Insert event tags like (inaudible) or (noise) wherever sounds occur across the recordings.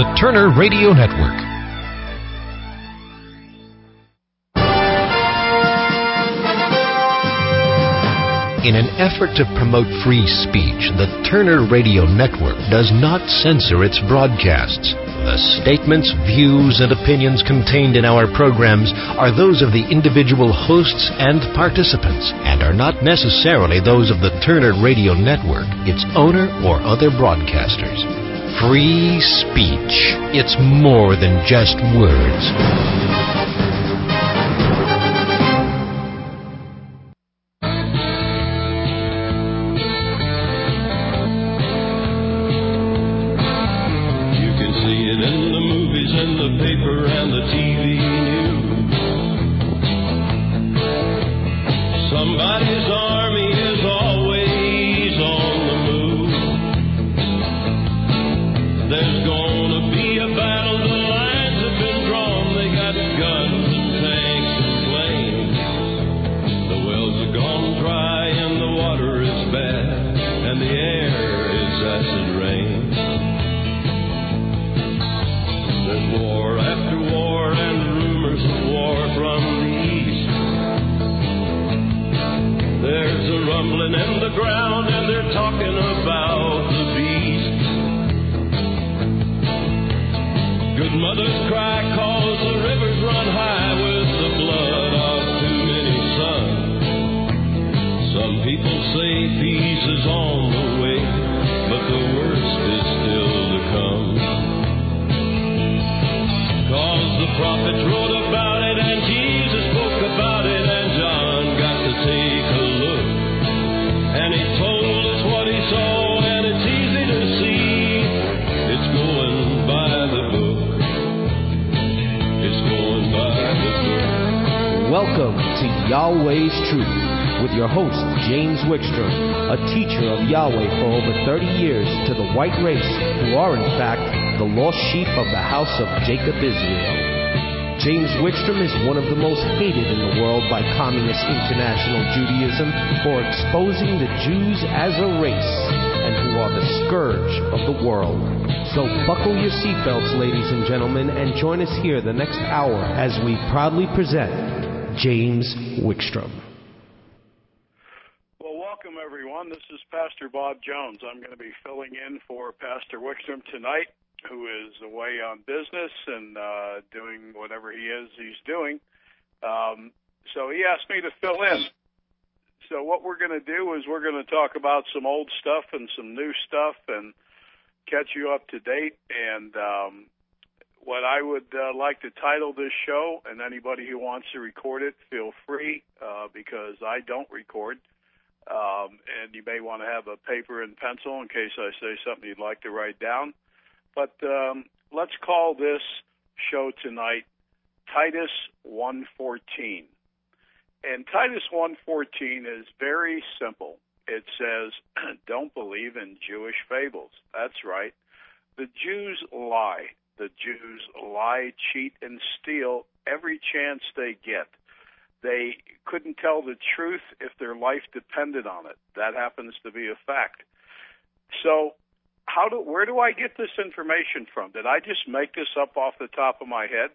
The Turner Radio Network. In an effort to promote free speech, the Turner Radio Network does not censor its broadcasts. The statements, views, and opinions contained in our programs are those of the individual hosts and participants and are not necessarily those of the Turner Radio Network, its owner, or other broadcasters. Free speech. It's more than just words. With your host, James Wickstrom, a teacher of Yahweh for over 30 years to the white race, who are in fact the lost sheep of the house of Jacob Israel. James Wickstrom is one of the most hated in the world by Communist International Judaism for exposing the Jews as a race and who are the scourge of the world. So buckle your seatbelts, ladies and gentlemen, and join us here the next hour as we proudly present James Wickstrom. Well, welcome everyone. This is Pastor Bob Jones. I'm going to be filling in for Pastor Wickstrom tonight, who is away on business and uh, doing whatever he is he's doing. Um, so he asked me to fill in. So what we're going to do is we're going to talk about some old stuff and some new stuff and catch you up to date. And um, what I would uh, like to title this show, and anybody who wants to record it, feel free uh, because I don't record. And you may want to have a paper and pencil in case I say something you'd like to write down. But um, let's call this show tonight Titus 114. And Titus 114 is very simple. It says, (clears throat) don't believe in Jewish fables. That's right. The Jews lie. The Jews lie, cheat, and steal every chance they get. They couldn't tell the truth if their life depended on it. That happens to be a fact. So, how do where do I get this information from? Did I just make this up off the top of my head?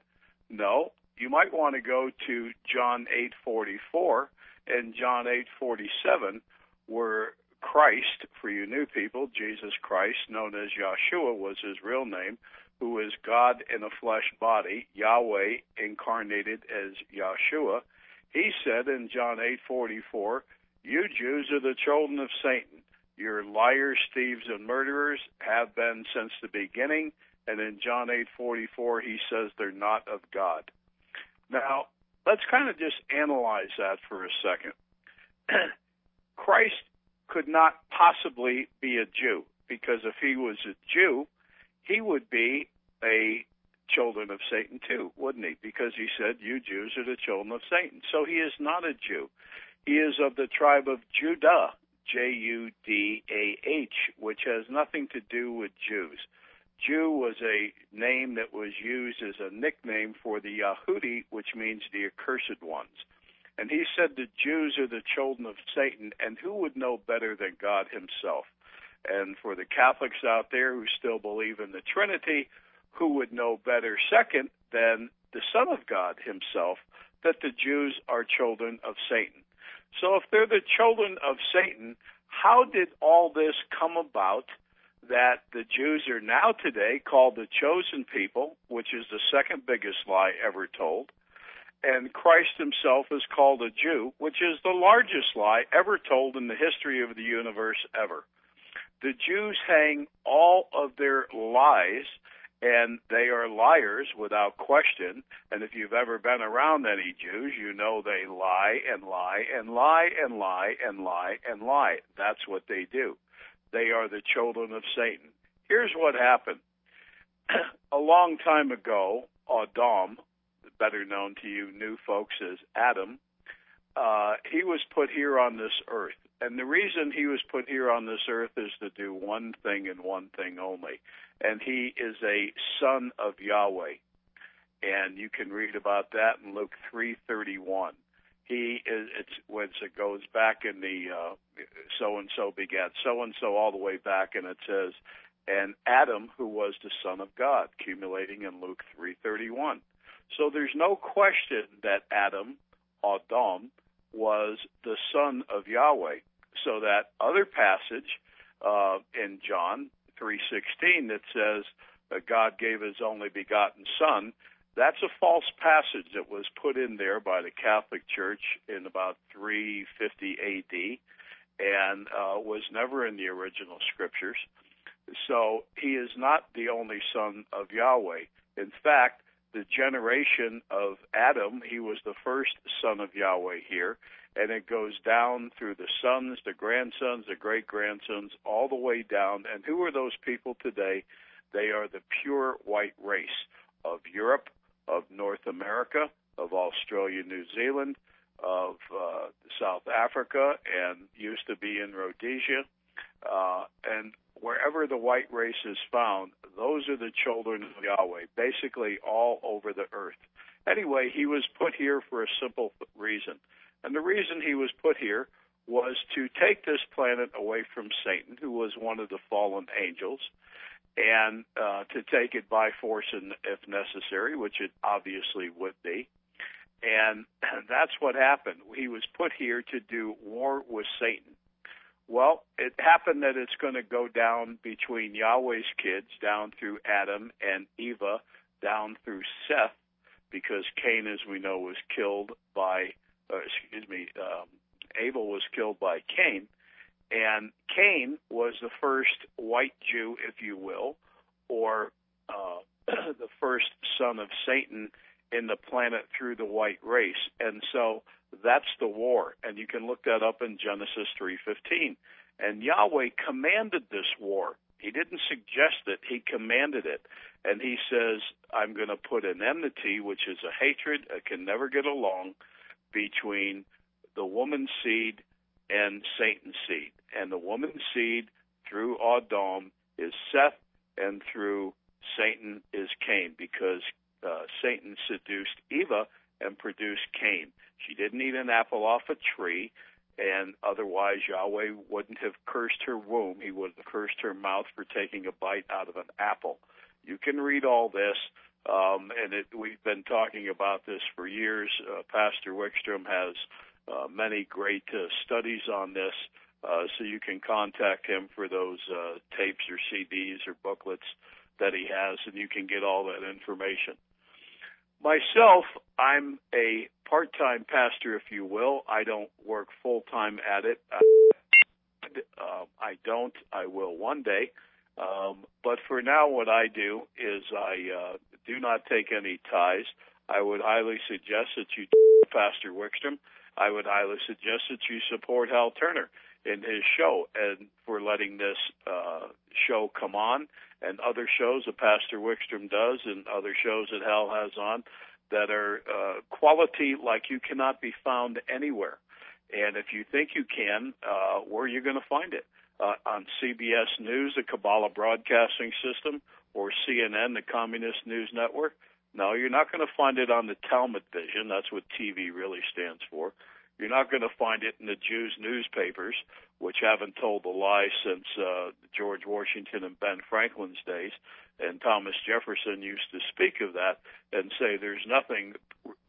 No. You might want to go to John 8:44 and John 8:47 where Christ, for you new people, Jesus Christ, known as Yahshua was his real name, who is God in a flesh body, Yahweh incarnated as Yahshua. He said in John 8:44, "You Jews are the children of Satan. You're liars, thieves, and murderers. Have been since the beginning." And in John 8:44, he says they're not of God. Now, let's kind of just analyze that for a second. (clears throat) Christ could not possibly be a Jew because if he was a Jew, he would be a children of Satan too, wouldn't he? Because he said, You Jews are the children of Satan. So he is not a Jew. He is of the tribe of Judah, J U D A H, which has nothing to do with Jews. Jew was a name that was used as a nickname for the Yahudi, which means the accursed ones. And he said the Jews are the children of Satan, and who would know better than God himself? And for the Catholics out there who still believe in the Trinity, who would know better second than the Son of God himself that the Jews are children of Satan? So if they're the children of Satan, how did all this come about that the Jews are now today called the chosen people, which is the second biggest lie ever told? and Christ himself is called a Jew, which is the largest lie ever told in the history of the universe ever. The Jews hang all of their lies, and they are liars without question. And if you've ever been around any Jews, you know they lie and lie and lie and lie and lie and lie. That's what they do. They are the children of Satan. Here's what happened. (clears throat) a long time ago, Adam, better known to you new folks as Adam, uh, he was put here on this earth. And the reason he was put here on this earth is to do one thing and one thing only. And he is a son of Yahweh. And you can read about that in Luke 3:31. He is it's when it goes back in the so and so begat so and so all the way back and it says and Adam who was the son of God accumulating in Luke 3:31. So there's no question that Adam, Adam, was the son of Yahweh. So that other passage uh, in John 3:16 that says that God gave His only begotten Son, that's a false passage that was put in there by the Catholic Church in about 350 A.D. and uh, was never in the original scriptures. So he is not the only son of Yahweh. In fact, the generation of Adam, he was the first son of Yahweh here, and it goes down through the sons, the grandsons, the great grandsons, all the way down. And who are those people today? They are the pure white race of Europe, of North America, of Australia, New Zealand, of uh, South Africa, and used to be in Rhodesia. Uh, and wherever the white race is found, those are the children of Yahweh, basically all over the earth. Anyway, he was put here for a simple reason. And the reason he was put here was to take this planet away from Satan, who was one of the fallen angels, and uh, to take it by force and, if necessary, which it obviously would be. And (clears throat) that's what happened. He was put here to do war with Satan. Well, it happened that it's going to go down between Yahweh's kids, down through Adam and Eva, down through Seth, because Cain, as we know, was killed by, uh, excuse me, um, Abel was killed by Cain. And Cain was the first white Jew, if you will, or uh, (clears throat) the first son of Satan in the planet through the white race. And so that's the war, and you can look that up in Genesis 3:15. And Yahweh commanded this war. He didn't suggest it, he commanded it. And he says, I'm going to put an enmity, which is a hatred, that can never get along, between the woman's seed and Satan's seed. And the woman's seed through Adam is Seth, and through Satan is Cain, because uh, Satan seduced Eva and produce Cain. She didn't eat an apple off a tree, and otherwise Yahweh wouldn't have cursed her womb. He would have cursed her mouth for taking a bite out of an apple. You can read all this, um, and it, we've been talking about this for years. Uh, Pastor Wickstrom has uh, many great uh, studies on this, uh, so you can contact him for those uh, tapes or CDs or booklets that he has, and you can get all that information. Myself, I'm a part time pastor, if you will. I don't work full time at it. Uh, I don't. I will one day. Um, but for now, what I do is I uh, do not take any ties. I would highly suggest that you, Pastor Wickstrom, I would highly suggest that you support Hal Turner in his show and for letting this uh, show come on and other shows that Pastor Wickstrom does and other shows that Hal has on that are uh, quality like you cannot be found anywhere. And if you think you can, uh, where are you going to find it? Uh, on CBS News, the Kabbalah Broadcasting System, or CNN, the Communist News Network? No, you're not going to find it on the Talmud Vision. That's what TV really stands for. You're not going to find it in the Jews' newspapers, which haven't told a lie since uh, George Washington and Ben Franklin's days. And Thomas Jefferson used to speak of that and say there's nothing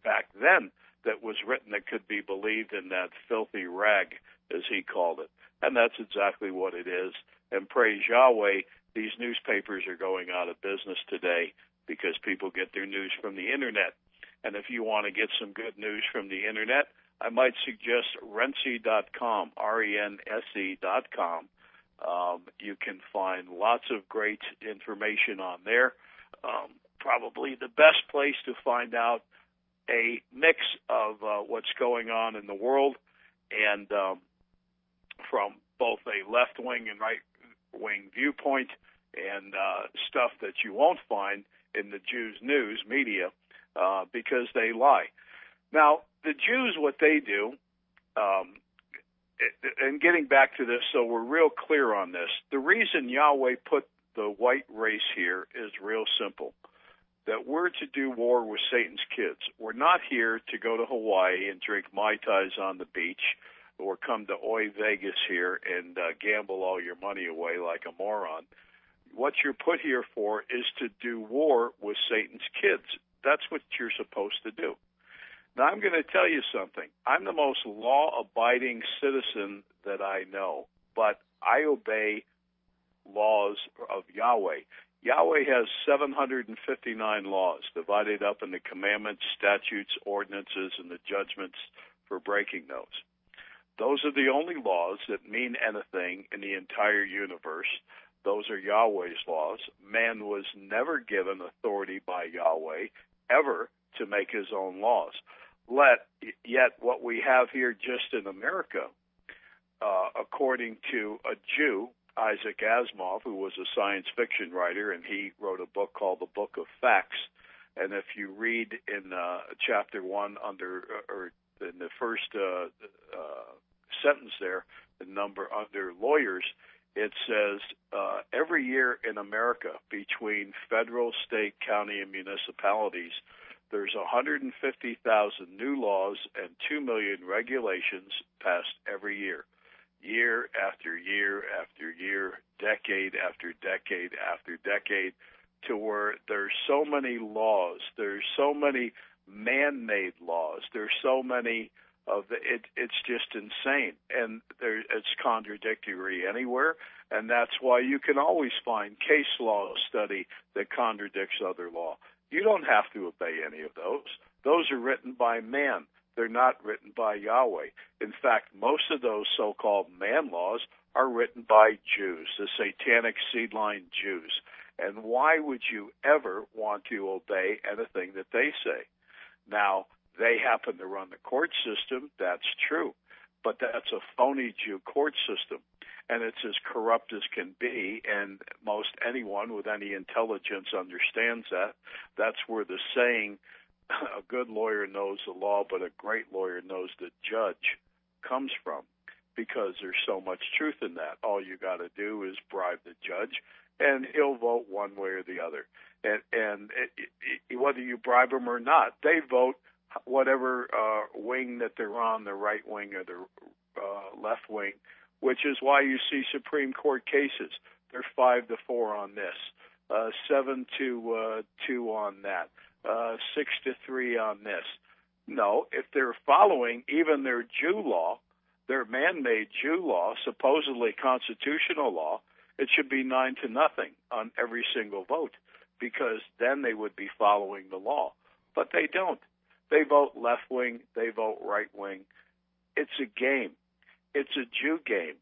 back then that was written that could be believed in that filthy rag, as he called it. And that's exactly what it is. And praise Yahweh, these newspapers are going out of business today because people get their news from the internet. And if you want to get some good news from the internet, I might suggest rense.com, R-E-N-S-E.com. Um, you can find lots of great information on there. Um, probably the best place to find out a mix of uh, what's going on in the world and um, from both a left wing and right wing viewpoint and uh, stuff that you won't find in the Jews news media uh, because they lie. Now, the Jews, what they do, um, and getting back to this, so we're real clear on this. The reason Yahweh put the white race here is real simple. That we're to do war with Satan's kids. We're not here to go to Hawaii and drink Mai Tais on the beach or come to Oi Vegas here and uh, gamble all your money away like a moron. What you're put here for is to do war with Satan's kids. That's what you're supposed to do. Now, I'm going to tell you something. I'm the most law abiding citizen that I know, but I obey laws of Yahweh. Yahweh has 759 laws divided up into commandments, statutes, ordinances, and the judgments for breaking those. Those are the only laws that mean anything in the entire universe. Those are Yahweh's laws. Man was never given authority by Yahweh ever to make his own laws. Let, yet what we have here just in America, uh, according to a Jew, Isaac Asimov, who was a science fiction writer, and he wrote a book called The Book of Facts. And if you read in uh, chapter one under, uh, or in the first uh, uh, sentence there, the number under lawyers, it says uh, every year in America, between federal, state, county, and municipalities, there's 150,000 new laws and 2 million regulations passed every year. Year after year after year, decade after decade after decade, to where there's so many laws, there's so many man-made laws, there's so many of the, it, it's just insane, and there, it's contradictory anywhere, and that's why you can always find case law study that contradicts other law. You don't have to obey any of those. Those are written by man. They're not written by Yahweh. In fact, most of those so-called man laws are written by Jews, the satanic seedline Jews. And why would you ever want to obey anything that they say? Now, they happen to run the court system, that's true. But that's a phony Jew court system and it's as corrupt as can be. And most anyone with any intelligence understands that. That's where the saying, a good lawyer knows the law, but a great lawyer knows the judge, comes from. Because there's so much truth in that. All you got to do is bribe the judge, and he'll vote one way or the other. And, and it, it, whether you bribe him or not, they vote whatever uh, wing that they're on, the right wing or the uh, left wing, which is why you see Supreme Court cases. They're five to four on this, uh, seven to uh, two on that, uh, six to three on this. No, if they're following even their Jew law, their man-made Jew law, supposedly constitutional law, it should be nine to nothing on every single vote, because then they would be following the law. But they don't. They vote left wing, they vote right wing. It's a game. It's a Jew game.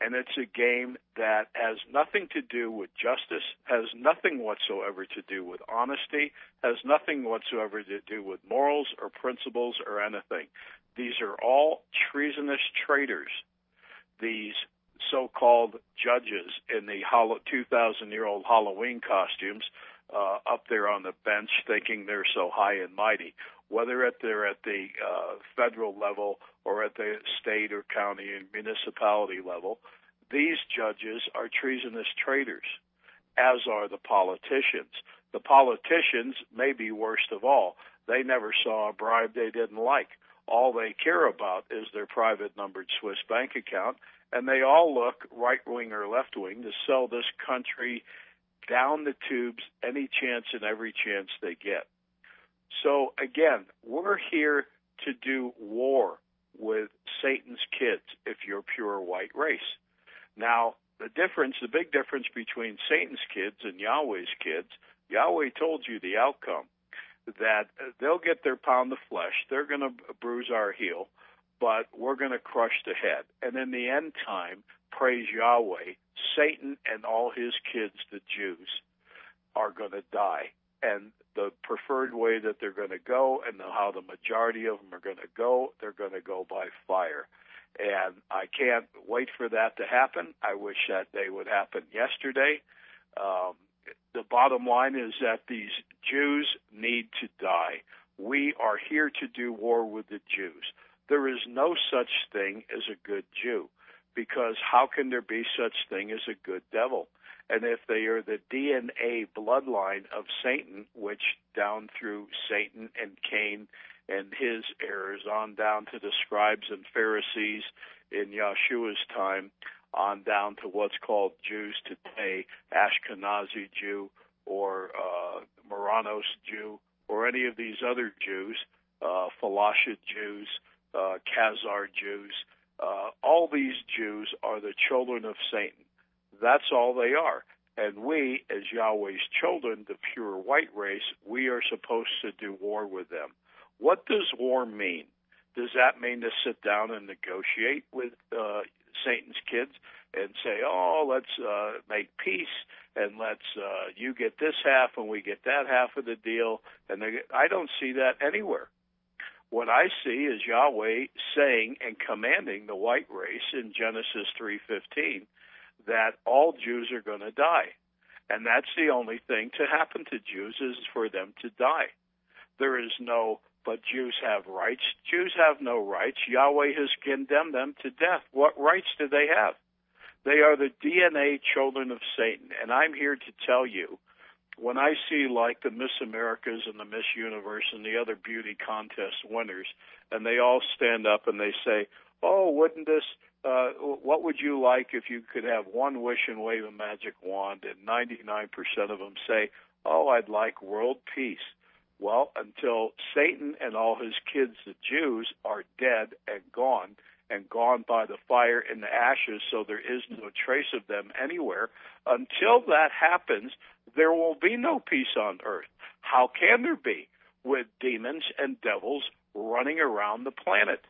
And it's a game that has nothing to do with justice, has nothing whatsoever to do with honesty, has nothing whatsoever to do with morals or principles or anything. These are all treasonous traitors. These so-called judges in the 2,000-year-old Halloween costumes uh, up there on the bench thinking they're so high and mighty whether at they're at the uh, federal level or at the state or county and municipality level, these judges are treasonous traitors, as are the politicians. The politicians may be worst of all. They never saw a bribe they didn't like. all they care about is their private numbered Swiss bank account, and they all look right wing or left wing to sell this country down the tubes any chance and every chance they get. So again, we're here to do war with Satan's kids if you're pure white race. Now, the difference, the big difference between Satan's kids and Yahweh's kids, Yahweh told you the outcome that they'll get their pound of flesh, they're going to bruise our heel, but we're going to crush the head. And in the end time, praise Yahweh, Satan and all his kids, the Jews, are going to die. And the preferred way that they're going to go and how the majority of them are going to go, they're going to go by fire. And I can't wait for that to happen. I wish that day would happen yesterday. Um, the bottom line is that these Jews need to die. We are here to do war with the Jews. There is no such thing as a good Jew because how can there be such thing as a good devil? And if they are the DNA bloodline of Satan, which down through Satan and Cain and his heirs on down to the scribes and Pharisees in Yeshua's time, on down to what's called Jews today, Ashkenazi Jew or uh, Marranos Jew or any of these other Jews, uh, Falasha Jews, uh, Khazar Jews. Uh, all these Jews are the children of Satan. That's all they are. And we, as Yahweh's children, the pure white race, we are supposed to do war with them. What does war mean? Does that mean to sit down and negotiate with uh, Satan's kids and say, "Oh, let's uh, make peace and let's uh, you get this half and we get that half of the deal"? And they, I don't see that anywhere. What I see is Yahweh saying and commanding the white race in Genesis 3:15 that all Jews are going to die. And that's the only thing to happen to Jews is for them to die. There is no but Jews have rights. Jews have no rights. Yahweh has condemned them to death. What rights do they have? They are the DNA children of Satan. And I'm here to tell you, when I see like the Miss Americas and the Miss Universe and the other beauty contest winners, and they all stand up and they say, "Oh, wouldn't this? Uh, what would you like if you could have one wish and wave a magic wand?" And 99% of them say, "Oh, I'd like world peace." Well, until Satan and all his kids, the Jews, are dead and gone, and gone by the fire and the ashes, so there is no trace of them anywhere, until that happens, there will be no peace on earth. How can there be with demons and devils running around the planet?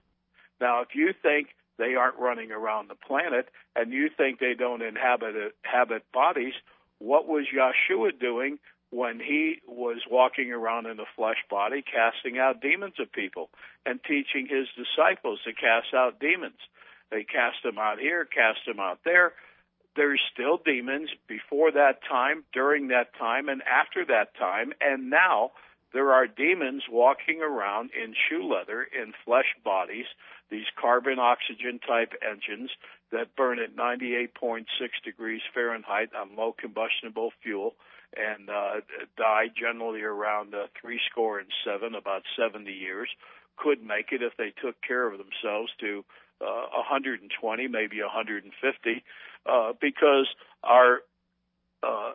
Now, if you think they aren't running around the planet and you think they don't inhabit, inhabit bodies, what was Yeshua doing when he was walking around in a flesh body, casting out demons of people and teaching his disciples to cast out demons. They cast them out here, cast them out there. There's still demons before that time, during that time, and after that time, and now there are demons walking around in shoe leather in flesh bodies, these carbon oxygen type engines that burn at 98.6 degrees Fahrenheit on low combustible fuel and uh, died generally around uh, three score and seven, about 70 years. Could make it if they took care of themselves to uh, 120, maybe 150, uh, because our uh,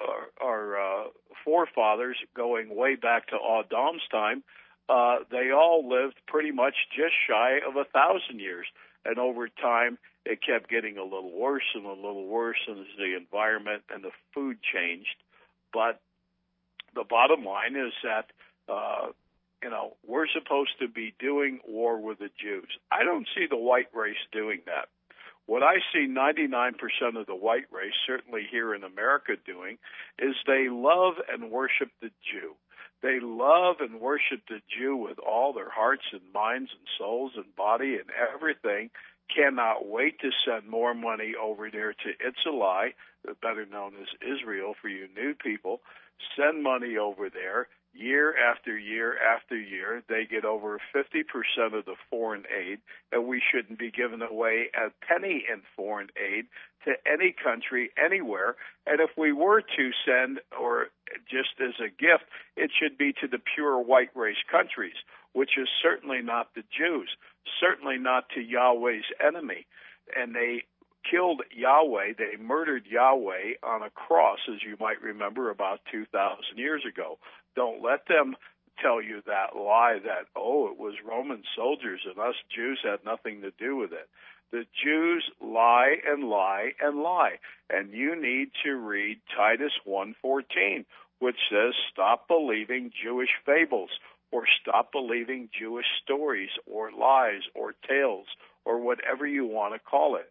our, our uh, forefathers, going way back to Adam's time, uh, they all lived pretty much just shy of a thousand years, and over time it kept getting a little worse and a little worse as the environment and the food changed. But the bottom line is that, uh, you know, we're supposed to be doing war with the Jews. I don't see the white race doing that. What I see 99% of the white race, certainly here in America, doing is they love and worship the Jew. They love and worship the Jew with all their hearts and minds and souls and body and everything cannot wait to send more money over there to Itzalai, better known as Israel for you new people. Send money over there year after year after year. They get over 50% of the foreign aid, and we shouldn't be giving away a penny in foreign aid to any country anywhere. And if we were to send, or just as a gift, it should be to the pure white race countries. which is certainly not the Jews, certainly not to Yahweh's enemy. And they killed Yahweh, they murdered Yahweh on a cross, as you might remember, about 2,000 years ago. Don't let them tell you that lie that, oh, it was Roman soldiers and us Jews had nothing to do with it. The Jews lie and lie and lie. And you need to read Titus 1:14, which says stop believing Jewish fables or stop believing Jewish stories or lies or tales or whatever you want to call it.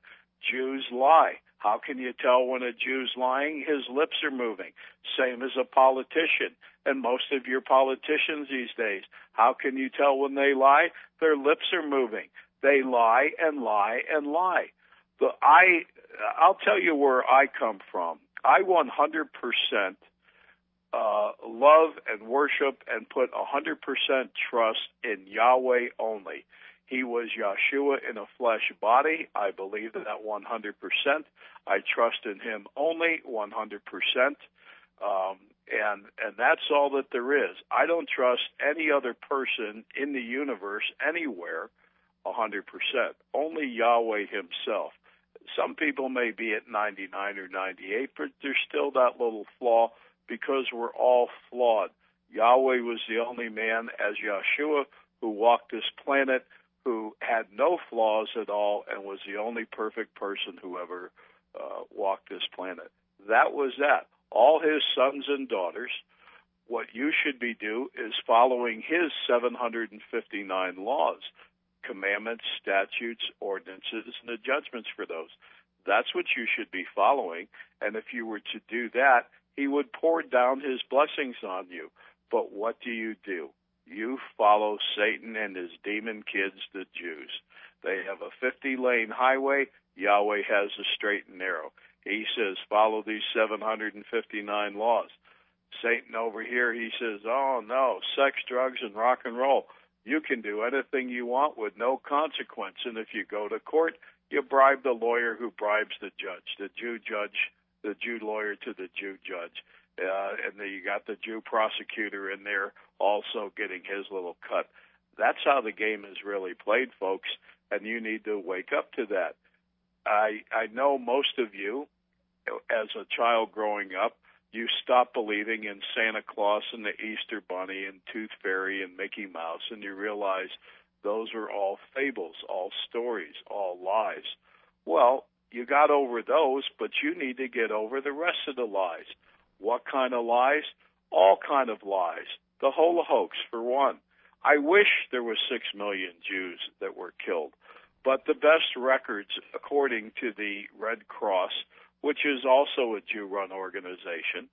Jews lie. How can you tell when a Jew's lying? His lips are moving. Same as a politician. And most of your politicians these days, how can you tell when they lie? Their lips are moving. They lie and lie and lie. I I'll tell you where I come from. I 100% uh, love and worship and put 100% trust in Yahweh only. He was Yeshua in a flesh body. I believe that 100%. I trust in him only 100%. Um, and and that's all that there is. I don't trust any other person in the universe anywhere 100%. Only Yahweh himself. Some people may be at 99 or 98, but there's still that little flaw because we're all flawed. Yahweh was the only man as Yeshua who walked this planet who had no flaws at all and was the only perfect person who ever uh, walked this planet. That was that. All his sons and daughters, what you should be do is following his 759 laws, commandments, statutes, ordinances, and the judgments for those. That's what you should be following. And if you were to do that, he would pour down his blessings on you. But what do you do? You follow Satan and his demon kids, the Jews. They have a 50 lane highway. Yahweh has a straight and narrow. He says, follow these 759 laws. Satan over here, he says, oh no, sex, drugs, and rock and roll. You can do anything you want with no consequence. And if you go to court, you bribe the lawyer who bribes the judge, the Jew judge, the Jew lawyer to the Jew judge uh, and then you got the Jew prosecutor in there also getting his little cut. That's how the game is really played, folks, and you need to wake up to that. I I know most of you, as a child growing up, you stopped believing in Santa Claus and the Easter Bunny and Tooth Fairy and Mickey Mouse, and you realize those are all fables, all stories, all lies. Well, you got over those, but you need to get over the rest of the lies. What kind of lies? All kind of lies. The whole hoax, for one. I wish there were six million Jews that were killed, but the best records, according to the Red Cross, which is also a Jew-run organization,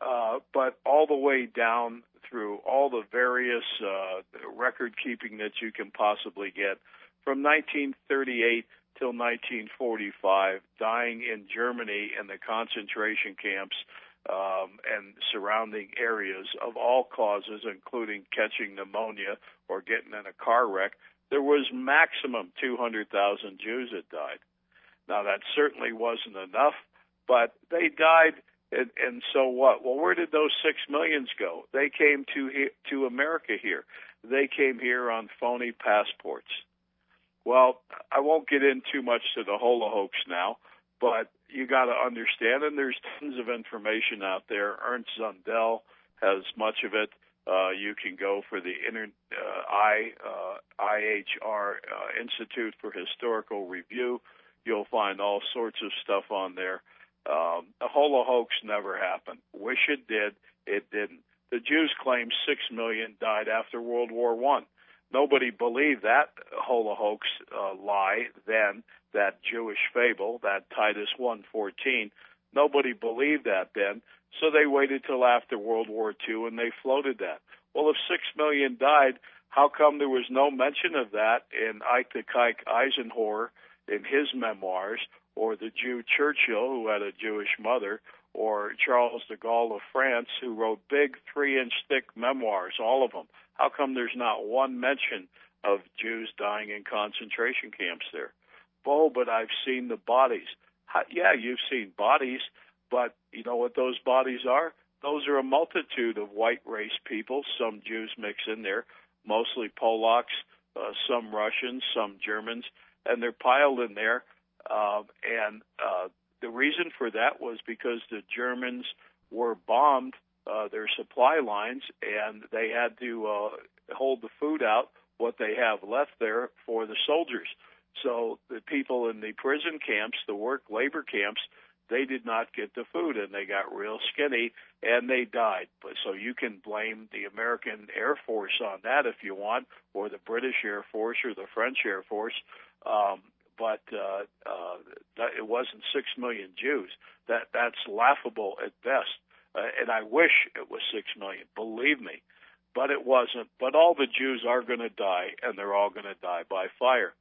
uh, but all the way down through all the various uh, record keeping that you can possibly get from 1938 till 1945, dying in Germany in the concentration camps um, and surrounding areas of all causes, including catching pneumonia or getting in a car wreck, there was maximum 200,000 Jews that died. Now that certainly wasn't enough, but they died, and, and so what? Well, where did those six millions go? They came to to America here. They came here on phony passports. Well, I won't get in too much to the hoax now, but you got to understand, and there's tons of information out there. Ernst Zundel has much of it. Uh, you can go for the inter, uh, I, uh, IHR uh, Institute for Historical Review. You'll find all sorts of stuff on there. Um, the hoax never happened. Wish it did. It didn't. The Jews claim six million died after World War One. Nobody believed that hoax uh, lie then that Jewish fable, that Titus 1:14. Nobody believed that then, so they waited till after World War II and they floated that. Well, if six million died, how come there was no mention of that in Ike Eisenhower in his memoirs, or the Jew Churchill who had a Jewish mother, or Charles de Gaulle of France who wrote big three-inch thick memoirs, all of them? How come there's not one mention of Jews dying in concentration camps there? Oh, but I've seen the bodies. Yeah, you've seen bodies, but you know what those bodies are? Those are a multitude of white race people, some Jews mix in there, mostly Polacks, uh, some Russians, some Germans, and they're piled in there. Uh, and uh, the reason for that was because the Germans were bombed uh, their supply lines, and they had to uh, hold the food out, what they have left there, for the soldiers. So the people in the prison camps, the work labor camps, they did not get the food and they got real skinny and they died. But so you can blame the American Air Force on that if you want, or the British Air Force or the French Air Force. Um, but uh, uh, it wasn't six million Jews. That that's laughable at best. Uh, and I wish it was six million. Believe me, but it wasn't. But all the Jews are going to die, and they're all going to die by fire.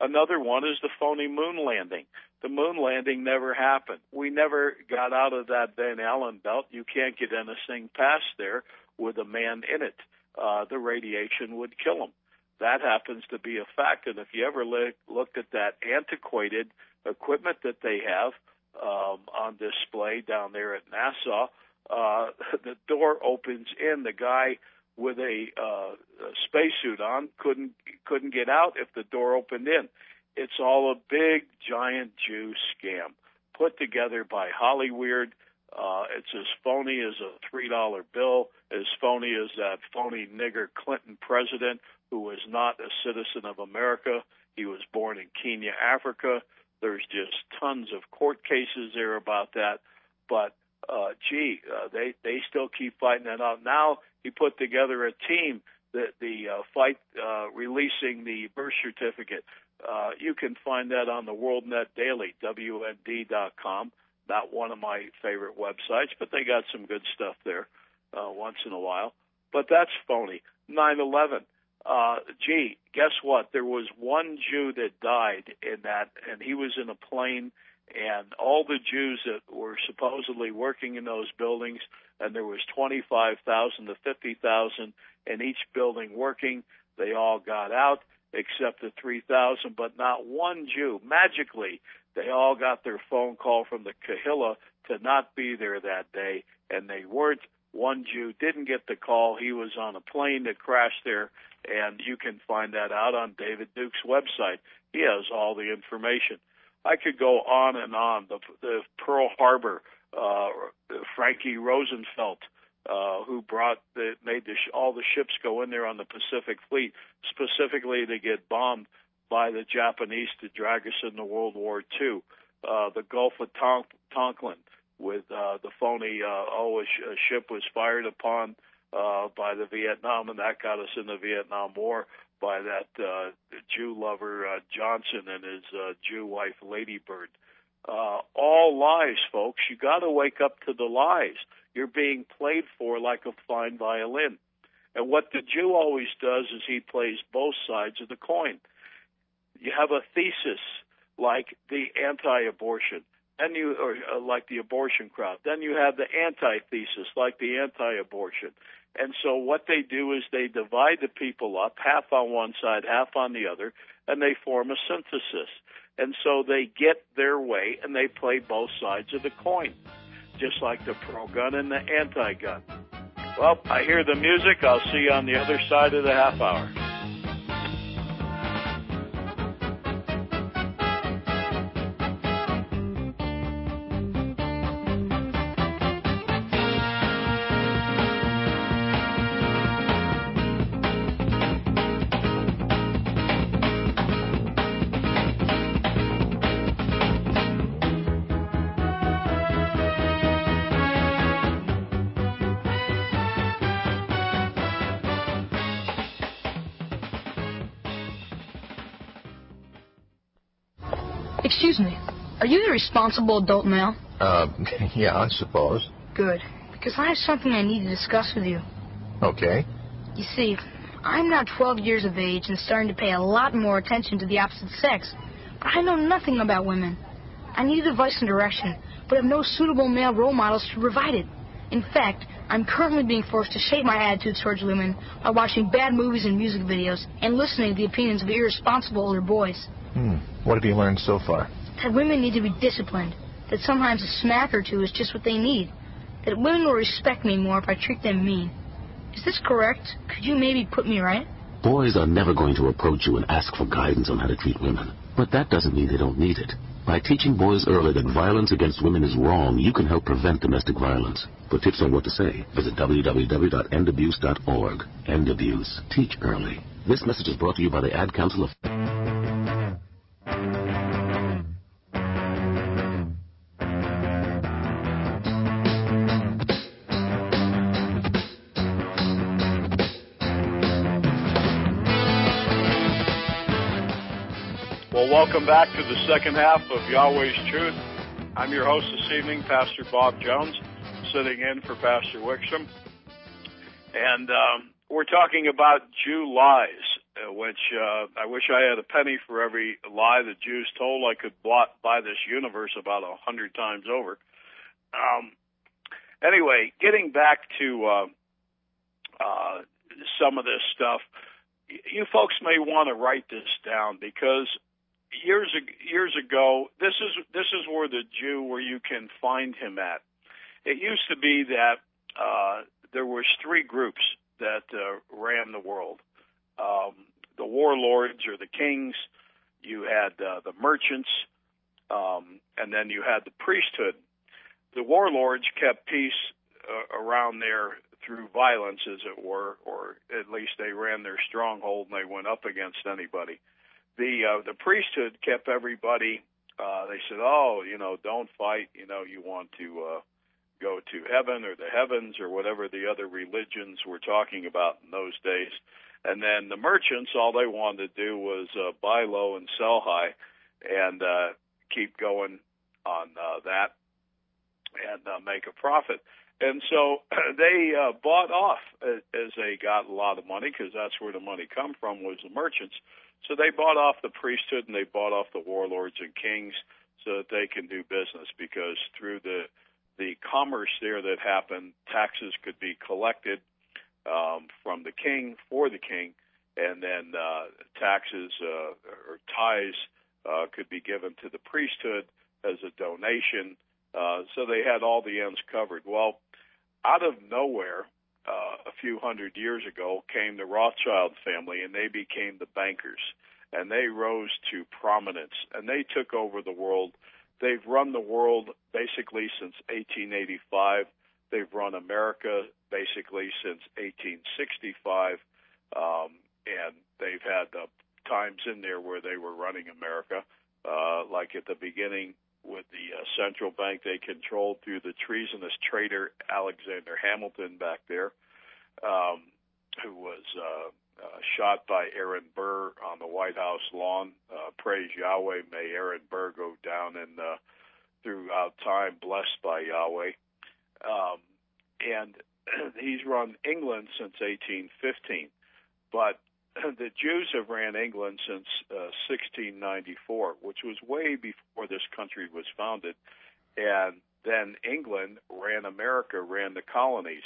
Another one is the phony moon landing. The moon landing never happened. We never got out of that Van Allen belt. You can't get anything past there with a man in it. Uh, the radiation would kill him. That happens to be a fact. And if you ever look, looked at that antiquated equipment that they have um, on display down there at NASA, uh, (laughs) the door opens in. The guy with a, uh, spacesuit on couldn't couldn't get out if the door opened in. It's all a big giant Jew scam put together by Hollyweird. Uh, it's as phony as a three dollar bill, as phony as that phony nigger Clinton president who was not a citizen of America. He was born in Kenya, Africa. There's just tons of court cases there about that. But uh, gee, uh, they they still keep fighting that out. Now he put together a team that the uh, fight uh, releasing the birth certificate. Uh, you can find that on the WorldNet Daily, WND.com. Not one of my favorite websites, but they got some good stuff there uh, once in a while. But that's phony. 9/11. Uh, gee, guess what? There was one Jew that died in that, and he was in a plane and all the Jews that were supposedly working in those buildings, and there was 25,000 to 50,000 in each building working, they all got out except the 3,000, but not one Jew. Magically, they all got their phone call from the Kahilla to not be there that day, and they weren't. One Jew didn't get the call. He was on a plane that crashed there, and you can find that out on David Duke's website. He has all the information. I could go on and on. The, the Pearl Harbor, uh, Frankie Rosenfeld, uh, who brought the, made the, all the ships go in there on the Pacific Fleet specifically to get bombed by the Japanese to drag us into World War II. Uh, the Gulf of Tonk, Tonkin with uh, the phony, uh, oh, a, sh- a ship was fired upon uh, by the Vietnam, and that got us in the Vietnam War by that uh, Jew lover uh, Johnson and his uh, Jew wife Lady Bird. Uh, all lies, folks. You got to wake up to the lies. You're being played for like a fine violin. And what the Jew always does is he plays both sides of the coin. You have a thesis like the anti-abortion, then you or uh, like the abortion crowd. Then you have the antithesis like the anti-abortion. And so what they do is they divide the people up, half on one side, half on the other, and they form a synthesis. And so they get their way and they play both sides of the coin, just like the pro gun and the anti gun. Well, I hear the music. I'll see you on the other side of the half hour. Responsible adult male? Uh, (laughs) yeah, I suppose. Good. Because I have something I need to discuss with you. Okay. You see, I'm now 12 years of age and starting to pay a lot more attention to the opposite sex. But I know nothing about women. I need advice and direction, but have no suitable male role models to provide it. In fact, I'm currently being forced to shape my attitudes towards women by watching bad movies and music videos and listening to the opinions of irresponsible older boys. Hmm. What have you learned so far? That women need to be disciplined. That sometimes a smack or two is just what they need. That women will respect me more if I treat them mean. Is this correct? Could you maybe put me right? Boys are never going to approach you and ask for guidance on how to treat women. But that doesn't mean they don't need it. By teaching boys early that violence against women is wrong, you can help prevent domestic violence. For tips on what to say, visit www.endabuse.org. End Abuse. Teach early. This message is brought to you by the Ad Council of... welcome back to the second half of Yahweh's Truth. I'm your host this evening, Pastor Bob Jones, sitting in for Pastor Wickstrom. And um, we're talking about Jew lies, uh, which uh, I wish I had a penny for every lie the Jews told. I could buy this universe about a hundred times over. Um, anyway, getting back to uh, uh, some of this stuff, you folks may want to write this down because years years ago, this is this is where the Jew where you can find him at. It used to be that uh, there was three groups that uh, ran the world: um, the warlords or the kings. You had uh, the merchants, um, and then you had the priesthood. The warlords kept peace uh, around there through violence, as it were, or at least they ran their stronghold and they went up against anybody the uh, the priesthood kept everybody. Uh, they said, "Oh, you know, don't fight. You know, you want to uh, go to heaven or the heavens or whatever the other religions were talking about in those days." And then the merchants, all they wanted to do was uh, buy low and sell high, and uh, keep going on uh, that and uh, make a profit. And so (clears throat) they uh, bought off as they got a lot of money because that's where the money come from was the merchants. So they bought off the priesthood and they bought off the warlords and kings so that they can do business because through the the commerce there that happened, taxes could be collected um, from the king for the king, and then uh, taxes uh, or tithes uh, could be given to the priesthood as a donation. Uh, so they had all the ends covered. Well, out of nowhere, uh, a few hundred years ago came the Rothschild family, and they became the bankers, and they rose to prominence, and they took over the world. They've run the world basically since 1885. They've run America basically since 1865, um, and they've had uh, times in there where they were running America, uh, like at the beginning with the uh, central bank they controlled through the treasonous traitor Alexander Hamilton back there, um, who was uh, uh, shot by Aaron Burr on the White House lawn. Uh, praise Yahweh, may Aaron Burr go down and uh, throughout time blessed by Yahweh. Um, and (clears throat) he's run England since 1815, but (clears throat) the Jews have ran England since uh, 1694, which was way before this country was founded. And then England ran America, ran the colonies.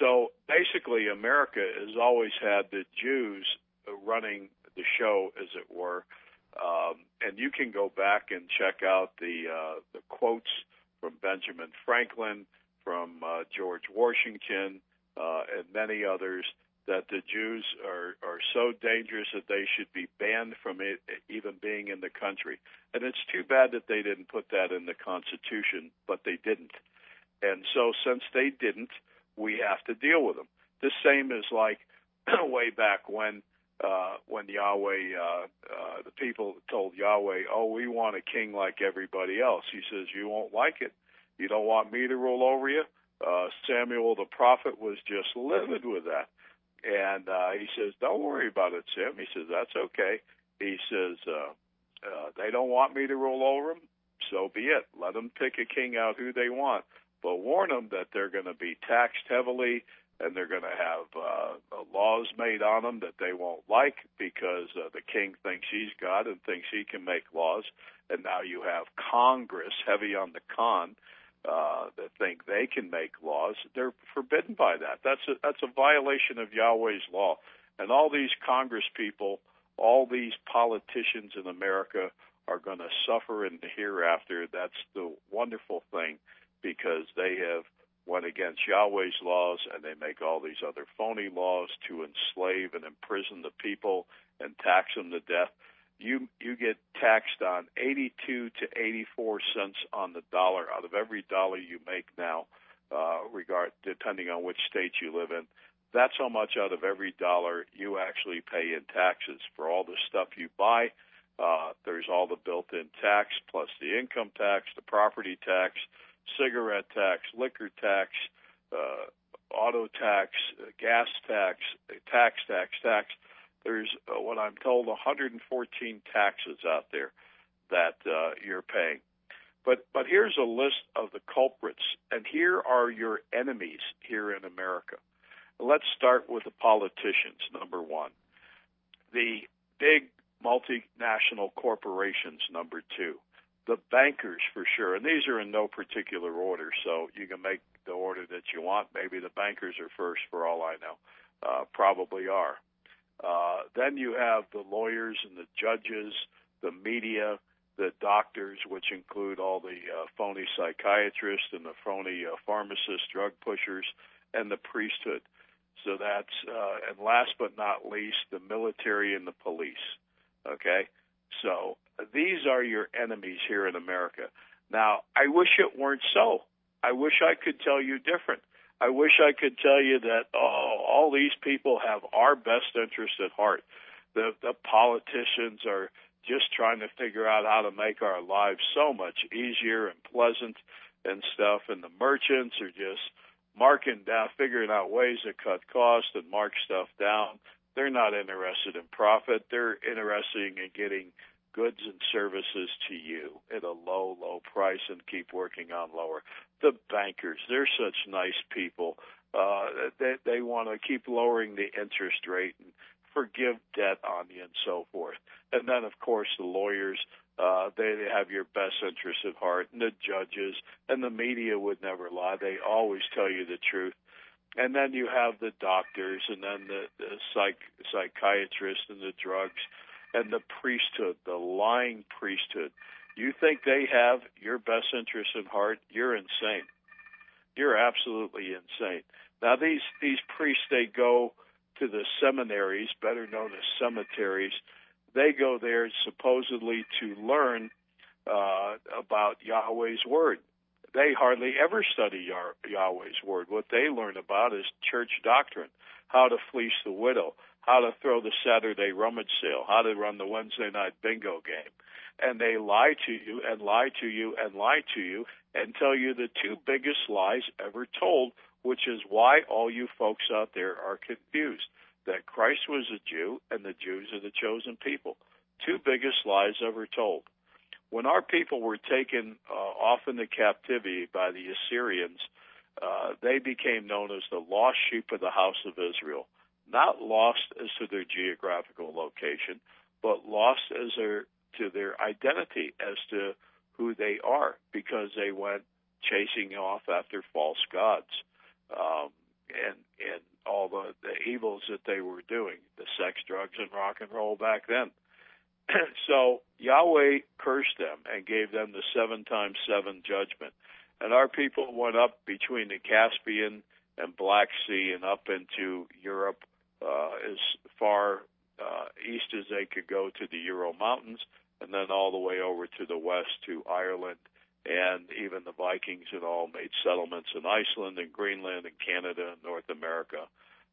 So basically, America has always had the Jews running the show, as it were. Um, and you can go back and check out the uh, the quotes from Benjamin Franklin, from uh, George Washington, uh, and many others that the Jews are, are so dangerous that they should be banned from it, even being in the country. And it's too bad that they didn't put that in the Constitution, but they didn't. And so, since they didn't, we have to deal with them. The same is like (clears throat) way back when uh, when Yahweh, uh, uh, the people told Yahweh, "Oh, we want a king like everybody else." He says, "You won't like it. You don't want me to rule over you." Uh, Samuel the prophet was just livid with that. And uh, he says, "Don't worry about it, Sam." He says, "That's okay." He says, uh, uh, "They don't want me to rule over them, so be it. Let them pick a king out who they want, but warn them that they're going to be taxed heavily." And they're going to have uh, laws made on them that they won't like because uh, the king thinks he's God and thinks he can make laws. And now you have Congress heavy on the con uh, that think they can make laws, they're forbidden by that. That's a, that's a violation of Yahweh's law. And all these Congress people, all these politicians in America are going to suffer in the hereafter. That's the wonderful thing because they have went against Yahweh's laws, and they make all these other phony laws to enslave and imprison the people and tax them to death. You you get taxed on 82 to 84 cents on the dollar out of every dollar you make now, uh, regard depending on which state you live in. That's how much out of every dollar you actually pay in taxes for all the stuff you buy. Uh, there's all the built-in tax plus the income tax, the property tax, cigarette tax, liquor tax, uh, auto tax, gas tax, tax, tax, tax. There's uh, what I'm told 114 taxes out there that uh, you're paying. But but here's a list of the culprits, and here are your enemies here in America. Let's start with the politicians. Number one, the big multinational corporations. Number two, the bankers for sure, and these are in no particular order, so you can make the order that you want. Maybe the bankers are first, for all I know. Uh, probably are. Uh, then you have the lawyers and the judges, the media, the doctors, which include all the uh, phony psychiatrists and the phony uh, pharmacists, drug pushers, and the priesthood. So that's, uh, and last but not least, the military and the police. Okay? So these are your enemies here in America. Now, I wish it weren't so. I wish I could tell you different. I wish I could tell you that, oh, all these people have our best interest at heart. The, the politicians are just trying to figure out how to make our lives so much easier and pleasant and stuff. And the merchants are just marking down, figuring out ways to cut costs and mark stuff down. They're not interested in profit. They're interested in getting goods and services to you at a low, low price and keep working on lower. The bankers, they're such nice people. Uh, they, they want to keep lowering the interest rate and forgive debt on you and so forth. And then, of course, the lawyers, uh, they, they have your best interest at heart, and the judges and the media would never lie. They always tell you the truth. And then you have the doctors, and then the, the psych, psychiatrists and the drugs and the priesthood, the lying priesthood. You think they have your best interest in heart? You're insane. You're absolutely insane. Now these these priests they go to the seminaries, better known as cemeteries. They go there supposedly to learn uh, about Yahweh's word. They hardly ever study Yahweh's word. What they learn about is church doctrine, how to fleece the widow, how to throw the Saturday rummage sale, how to run the Wednesday night bingo game. And they lie to you and lie to you and lie to you and tell you the two biggest lies ever told, which is why all you folks out there are confused. That Christ was a Jew and the Jews are the chosen people. Two biggest lies ever told. When our people were taken uh, off into captivity by the Assyrians, uh, they became known as the lost sheep of the house of Israel not lost as to their geographical location, but lost as their to their identity as to who they are because they went chasing off after false gods um, and and all the, the evils that they were doing, the sex, drugs, and rock and roll back then. (clears throat) so Yahweh cursed them and gave them the seven times seven judgment. And our people went up between the Caspian and Black Sea and up into Europe uh, as far uh, east as they could go to the Ural Mountains, and then all the way over to the west to Ireland. And even the Vikings and all made settlements in Iceland and Greenland and Canada and North America,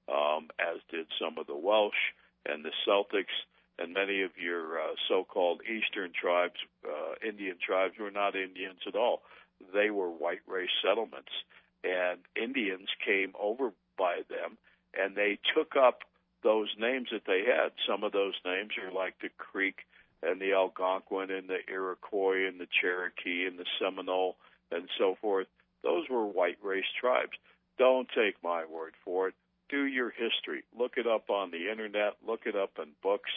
um, as did some of the Welsh and the Celtics and many of your uh, so-called Eastern tribes, uh, Indian tribes, were not Indians at all. They were white race settlements, and Indians came over by them and they took up those names that they had. Some of those names are like the Creek and the Algonquin and the Iroquois and the Cherokee and the Seminole and so forth. Those were white race tribes. Don't take my word for it. Do your history. Look it up on the internet. Look it up in books.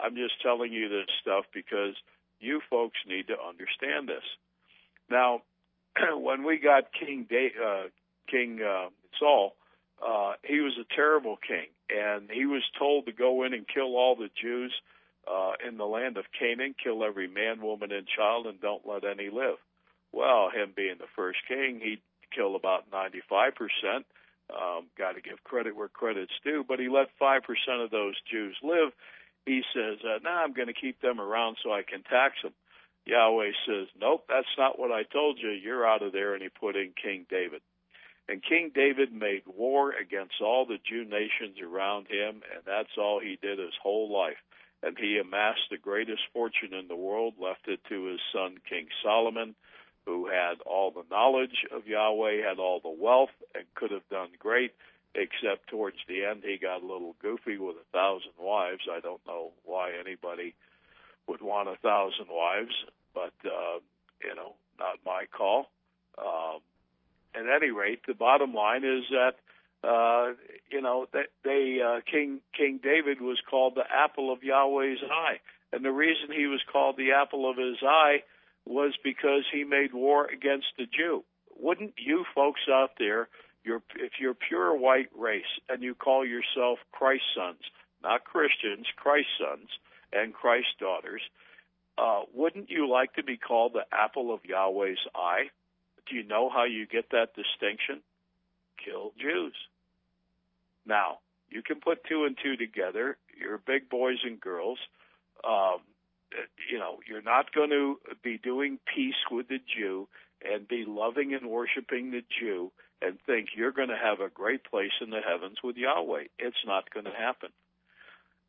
I'm just telling you this stuff because you folks need to understand this. Now, (clears throat) when we got King da- uh, King uh, Saul, uh, he was a terrible king, and he was told to go in and kill all the Jews uh, in the land of Canaan, kill every man, woman, and child, and don't let any live. Well, him being the first king, he kill about 95%. Um, Got to give credit where credit's due, but he let 5% of those Jews live. He says, uh, nah, I'm going to keep them around so I can tax them. Yahweh says, nope, that's not what I told you. You're out of there. And he put in King David. And King David made war against all the Jew nations around him, and that's all he did his whole life. And he amassed the greatest fortune in the world, left it to his son King Solomon, who had all the knowledge of Yahweh, had all the wealth, and could have done great, except towards the end he got a little goofy with a thousand wives. I don't know why anybody would want a thousand wives, but, uh, you know, not my call. Um, at any rate, the bottom line is that uh, you know that they uh, King King David was called the apple of Yahweh's eye, and the reason he was called the apple of his eye was because he made war against the Jew. Wouldn't you folks out there, you're, if you're pure white race and you call yourself Christ's sons, not Christians, Christ's sons and Christ's daughters, uh, wouldn't you like to be called the apple of Yahweh's eye? Do you know how you get that distinction? Kill Jews. Now, you can put two and two together. You're big boys and girls. Um, you know, you're not going to be doing peace with the Jew and be loving and worshiping the Jew and think you're going to have a great place in the heavens with Yahweh. It's not going to happen.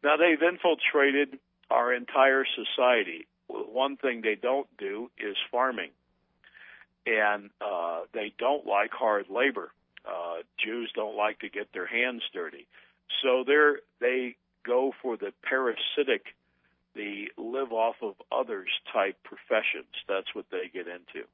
Now, they've infiltrated our entire society. One thing they don't do is farming and uh, they don't like hard labor. Uh, Jews don't like to get their hands dirty, so they're they go for the parasitic, the live off of others type professions. That's what they get into,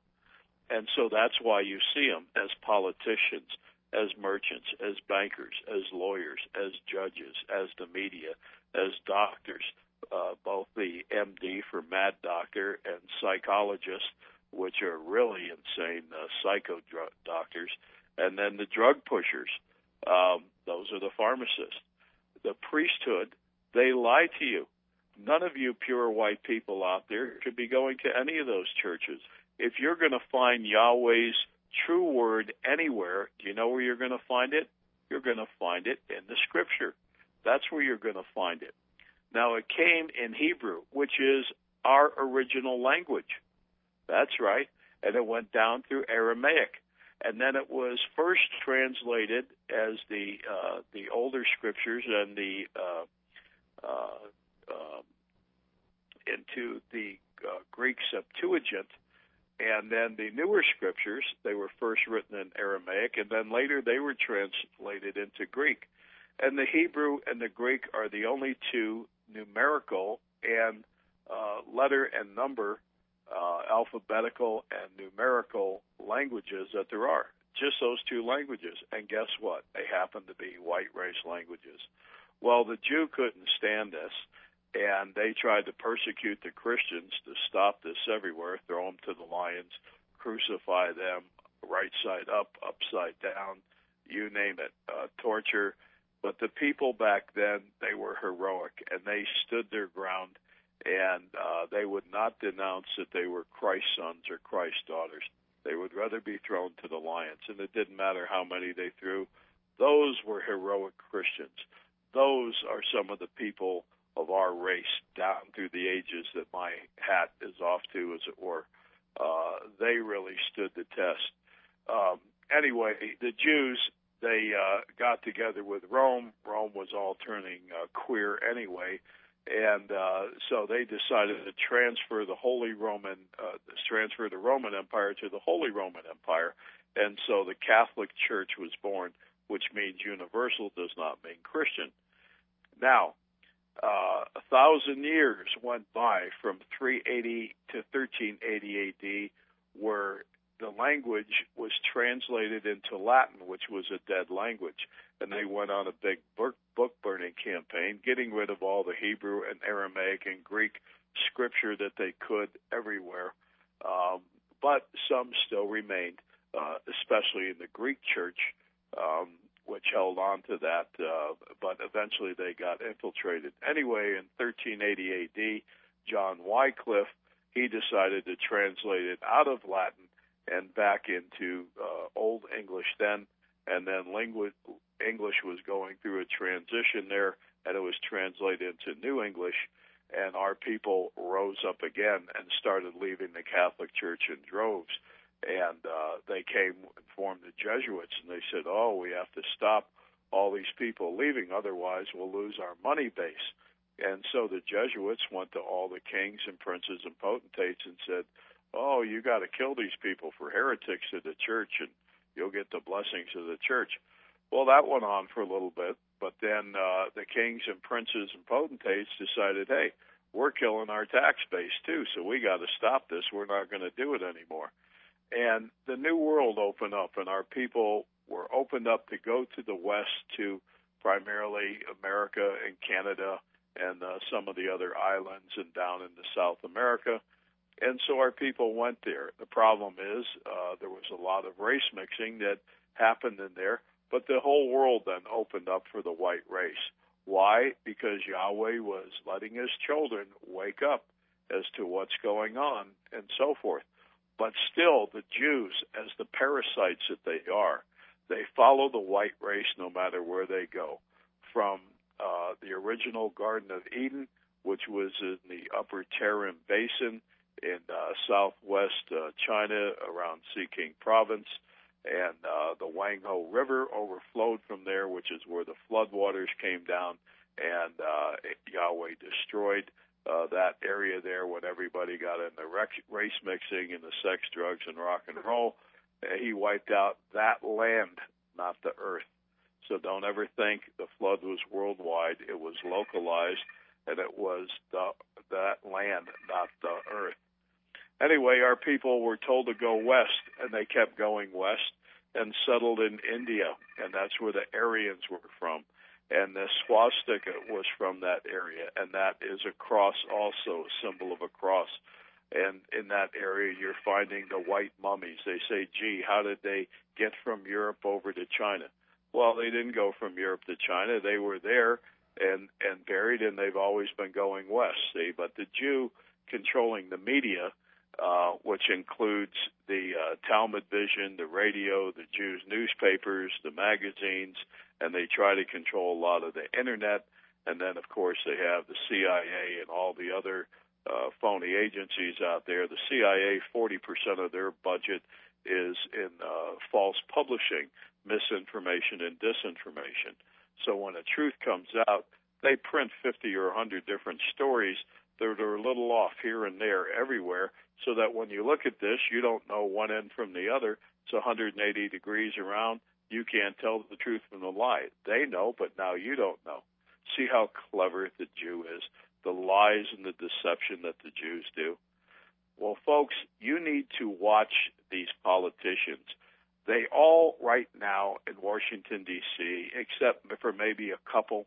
and so that's why you see them as politicians, as merchants, as bankers, as lawyers, as judges, as the media, as doctors. Uh, both the MD for Mad Doctor and psychologists which are really insane uh, psycho doctors, and then the drug pushers. Um, those are the pharmacists. The priesthood, they lie to you. None of you pure white people out there should be going to any of those churches. If you're going to find Yahweh's true word anywhere, do you know where you're going to find it? You're going to find it in the scripture. That's where you're going to find it. Now, it came in Hebrew, which is our original language. That's right. And it went down through Aramaic. And then it was first translated as the uh, the older scriptures and the uh, uh, um, into the uh, Greek Septuagint, and then the newer scriptures they were first written in Aramaic, and then later they were translated into Greek. And the Hebrew and the Greek are the only two numerical and uh, letter and number uh, alphabetical and numerical languages that there are. Just those two languages. And guess what? They happen to be white race languages. Well, the Jew couldn't stand this, and they tried to persecute the Christians to stop this everywhere, throw them to the lions, crucify them right side up, upside down, you name it, uh, torture. But the people back then, they were heroic, and they stood their ground and uh, they would not denounce that they were Christ's sons or Christ's daughters. They would rather be thrown to the lions, and it didn't matter how many they threw. Those were heroic Christians. Those are some of the people of our race down through the ages that my hat is off to, as it were. Uh, they really stood the test. Um, anyway, the Jews, they uh, got together with Rome. Rome was all turning uh, queer anyway and uh, so they decided to transfer the Holy Roman, uh, transfer the Roman Empire to the Holy Roman Empire, and so the Catholic Church was born, which means universal does not mean Christian. Now, uh, a thousand years went by from 380 to 1380 AD, where the language was translated into Latin, which was a dead language. And they went on a big book, burning campaign, getting rid of all the Hebrew and Aramaic and Greek scripture that they could everywhere. Um, but some still remained, uh, especially in the Greek church, um, which held on to that. Uh, but eventually they got infiltrated. Anyway, in 1380 AD, John Wycliffe he decided to translate it out of Latin and back into uh, Old English then, and then lingu- English was going through a transition there, and it was translated into New English. And our people rose up again and started leaving the Catholic Church in droves. And uh, they came and formed the Jesuits, and they said, "Oh, we have to stop all these people leaving, otherwise we'll lose our money base." And so the Jesuits went to all the kings and princes and potentates and said, "Oh, you got to kill these people for heretics of the church, and you'll get the blessings of the church." Well, that went on for a little bit, but then uh, the kings and princes and potentates decided, "Hey, we're killing our tax base too, so we got to stop this. We're not going to do it anymore." And the new world opened up, and our people were opened up to go to the west to primarily America and Canada and uh, some of the other islands and down into South America. And so our people went there. The problem is uh, there was a lot of race mixing that happened in there, but the whole world then opened up for the white race. Why? Because Yahweh was letting his children wake up as to what's going on and so forth. But still, the Jews, as the parasites that they are, they follow the white race no matter where they go. From uh, the original Garden of Eden, which was in the Upper Tarim Basin in uh, southwest uh, China around King Province, and uh, the Wangho River overflowed from there, which is where the floodwaters came down, and uh, Yahweh destroyed uh, that area there when everybody got in the race mixing and the sex, drugs, and rock and roll. He wiped out that land, not the earth. So don't ever think the flood was worldwide. It was localized, and it was the, that land, not the earth. Anyway, our people were told to go west, and they kept going west and settled in India, and that's where the Aryans were from. And the swastika was from that area, and that is a cross also, a symbol of a cross. And in that area, you're finding the white mummies. They say, gee, how did they get from Europe over to China? Well, they didn't go from Europe to China. They were there and and buried, and they've always been going west. See, but the Jew controlling the media, uh, which includes the uh, Talmud Vision, the radio, the Jews' newspapers, the magazines, and they try to control a lot of the internet. And then, of course, they have the CIA and all the other uh, phony agencies out there. The CIA, 40% of their budget is in uh, false publishing misinformation and disinformation. So when a truth comes out, they print 50 or 100 different stories that are a little off here and there everywhere so that when you look at this, you don't know one end from the other. It's 180 degrees around. You can't tell the truth from the lie. They know, but now you don't know. See how clever the Jew is, the lies and the deception that the Jews do. Well, folks, you need to watch these politicians they all, right now in Washington, D.C., except for maybe a couple,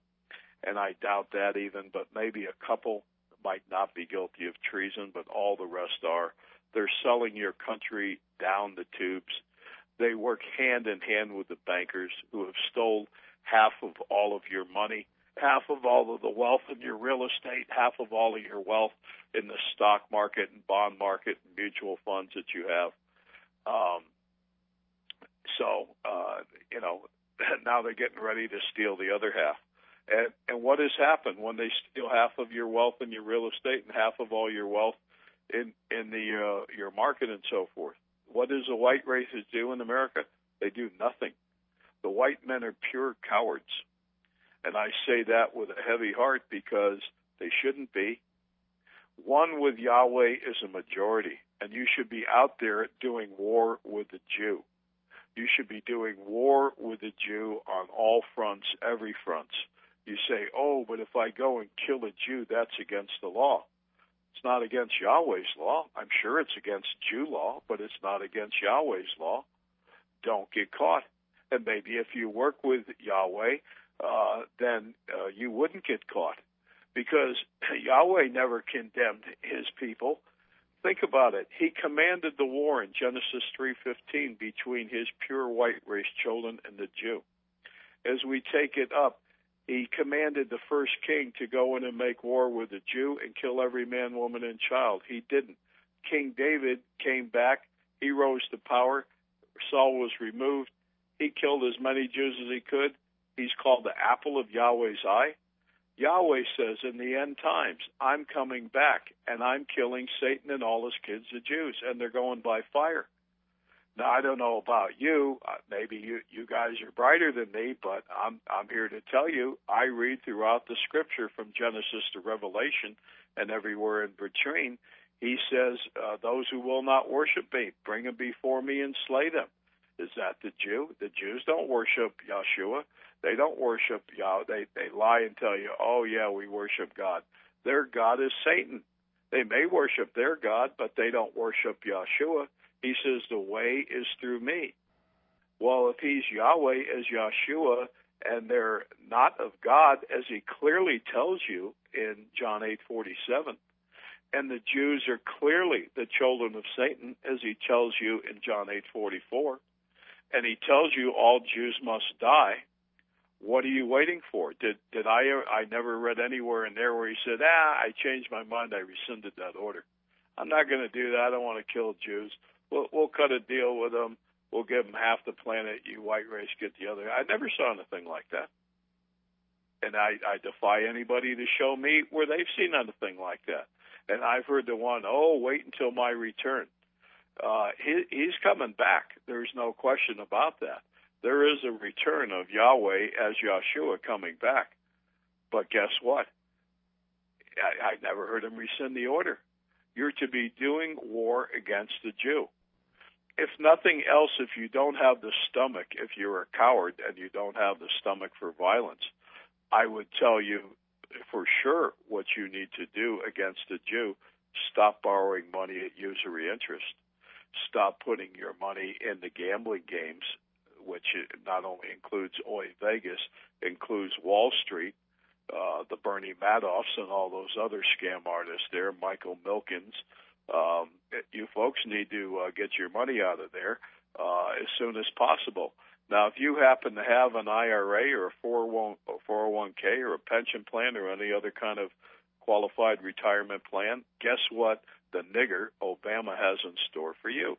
and I doubt that even, but maybe a couple might not be guilty of treason, but all the rest are. They're selling your country down the tubes. They work hand in hand with the bankers who have stole half of all of your money, half of all of the wealth in your real estate, half of all of your wealth in the stock market and bond market and mutual funds that you have. Um, so, uh, you know, (laughs) now they're getting ready to steal the other half. And, and what has happened when they steal half of your wealth and your real estate and half of all your wealth in in the uh, your market and so forth? What does the white races do in America? They do nothing. The white men are pure cowards, and I say that with a heavy heart because they shouldn't be. One with Yahweh is a majority, and you should be out there doing war with the Jew you should be doing war with the Jew on all fronts, every front. You say, oh, but if I go and kill a Jew, that's against the law. It's not against Yahweh's law. I'm sure it's against Jew law, but it's not against Yahweh's law. Don't get caught. And maybe if you work with Yahweh, uh, then uh, you wouldn't get caught because (clears throat) Yahweh never condemned his people. Think about it. He commanded the war in Genesis 3:15 between his pure white race children and the Jew. As we take it up, he commanded the first king to go in and make war with the Jew and kill every man, woman, and child. He didn't. King David came back. He rose to power, Saul was removed, he killed as many Jews as he could. He's called the apple of Yahweh's eye. Yahweh says in the end times, I'm coming back and I'm killing Satan and all his kids, the Jews, and they're going by fire. Now I don't know about you. Uh, maybe you you guys are brighter than me, but I'm I'm here to tell you. I read throughout the Scripture from Genesis to Revelation, and everywhere in between. He says, uh, "Those who will not worship me, bring them before me and slay them." Is that the Jew? The Jews don't worship Yeshua. They don't worship Yah. They they lie and tell you, "Oh yeah, we worship God." Their God is Satan. They may worship their God, but they don't worship Yeshua. He says, The way is through me. Well, if he's Yahweh as Yeshua and they're not of God, as he clearly tells you in John 8:47, and the Jews are clearly the children of Satan, as he tells you in John 8:44, and he tells you all Jews must die. What are you waiting for? Did did I? I never read anywhere in there where he said, "Ah, I changed my mind. I rescinded that order. I'm not going to do that. I don't want to kill Jews." We'll, we'll cut a deal with them. We'll give them half the planet. You white race get the other. I never saw anything like that. And I, I defy anybody to show me where they've seen anything like that. And I've heard the one, oh, wait until my return. Uh, he, he's coming back. There's no question about that. There is a return of Yahweh as Yeshua coming back. But guess what? I, I never heard him rescind the order. You're to be doing war against the Jew if nothing else, if you don't have the stomach, if you're a coward and you don't have the stomach for violence, I would tell you for sure what you need to do against a Jew. Stop borrowing money at usury interest. Stop putting your money in the gambling games, which not only includes Oy Vegas, includes Wall Street, uh, the Bernie Madoffs, and all those other scam artists there, Michael Milkens, um, you folks need to uh, get your money out of there uh, as soon as possible. Now, if you happen to have an IRA or a 401k or a pension plan or any other kind of qualified retirement plan, guess what the nigger Obama has in store for you?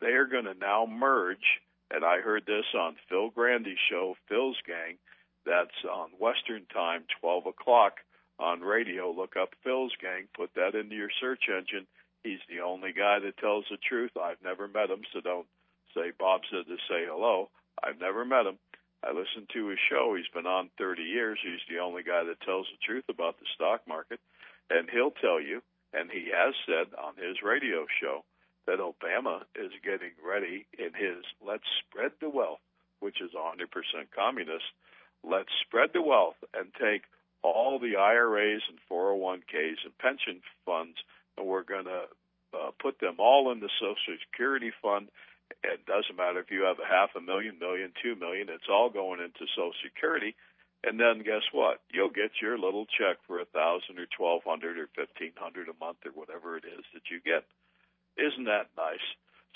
They are going to now merge, and I heard this on Phil Grande's show, Phil's Gang, that's on Western Time, 12 o'clock on radio. Look up Phil's Gang, put that into your search engine, He's the only guy that tells the truth. I've never met him, so don't say Bob said to say hello. I've never met him. I listened to his show. He's been on 30 years. He's the only guy that tells the truth about the stock market. And he'll tell you, and he has said on his radio show, that Obama is getting ready in his Let's Spread the Wealth, which is 100% communist. Let's spread the wealth and take all the IRAs and 401ks and pension funds we're going to uh, put them all in the Social Security fund. It doesn't matter if you have a half a million, million, two million, it's all going into Social Security. And then guess what? You'll get your little check for a thousand or twelve hundred or fifteen hundred a month or whatever it is that you get. Isn't that nice?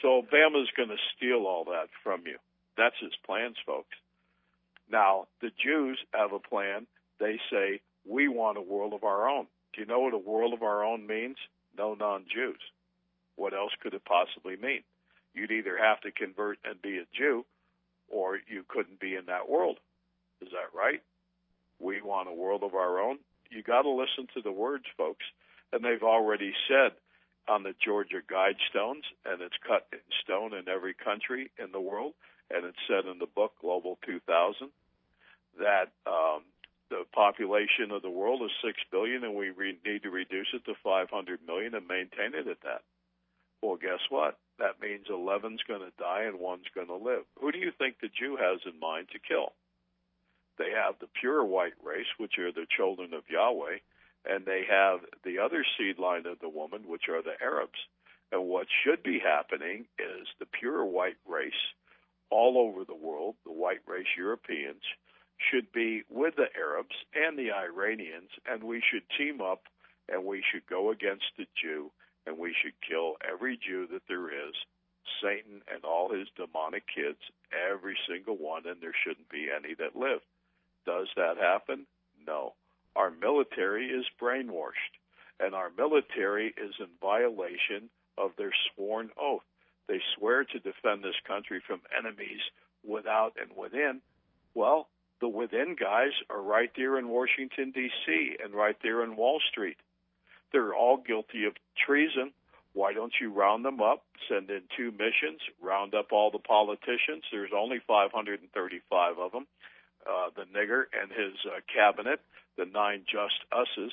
So Obama's going to steal all that from you. That's his plans, folks. Now, the Jews have a plan. They say, we want a world of our own. Do you know what a world of our own means? No non Jews. What else could it possibly mean? You'd either have to convert and be a Jew, or you couldn't be in that world. Is that right? We want a world of our own. You got to listen to the words, folks. And they've already said on the Georgia Guidestones, and it's cut in stone in every country in the world, and it's said in the book Global 2000 that um, the population of the world is six billion, and we re- need to reduce it to 500 million and maintain it at that. Well, guess what? That means 11's going to die and one's going to live. Who do you think the Jew has in mind to kill? They have the pure white race, which are the children of Yahweh, and they have the other seed line of the woman, which are the Arabs. And what should be happening is the pure white race all over the world, the white race Europeans, should be with the Arabs and the Iranians, and we should team up and we should go against the Jew and we should kill every Jew that there is, Satan and all his demonic kids, every single one, and there shouldn't be any that live. Does that happen? No. Our military is brainwashed, and our military is in violation of their sworn oath. They swear to defend this country from enemies without and within. Well, the within guys are right there in Washington, D.C., and right there in Wall Street. They're all guilty of treason. Why don't you round them up, send in two missions, round up all the politicians? There's only 535 of them. Uh, the nigger and his uh, cabinet, the nine just us's,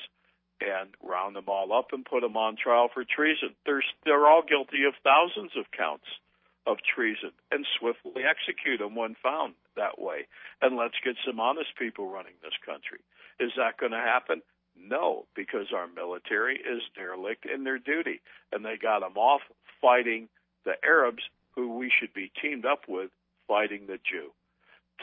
and round them all up and put them on trial for treason. They're, they're all guilty of thousands of counts of treason and swiftly execute them when found that way. And let's get some honest people running this country. Is that going to happen? No, because our military is derelict in their duty, and they got them off fighting the Arabs, who we should be teamed up with, fighting the Jew.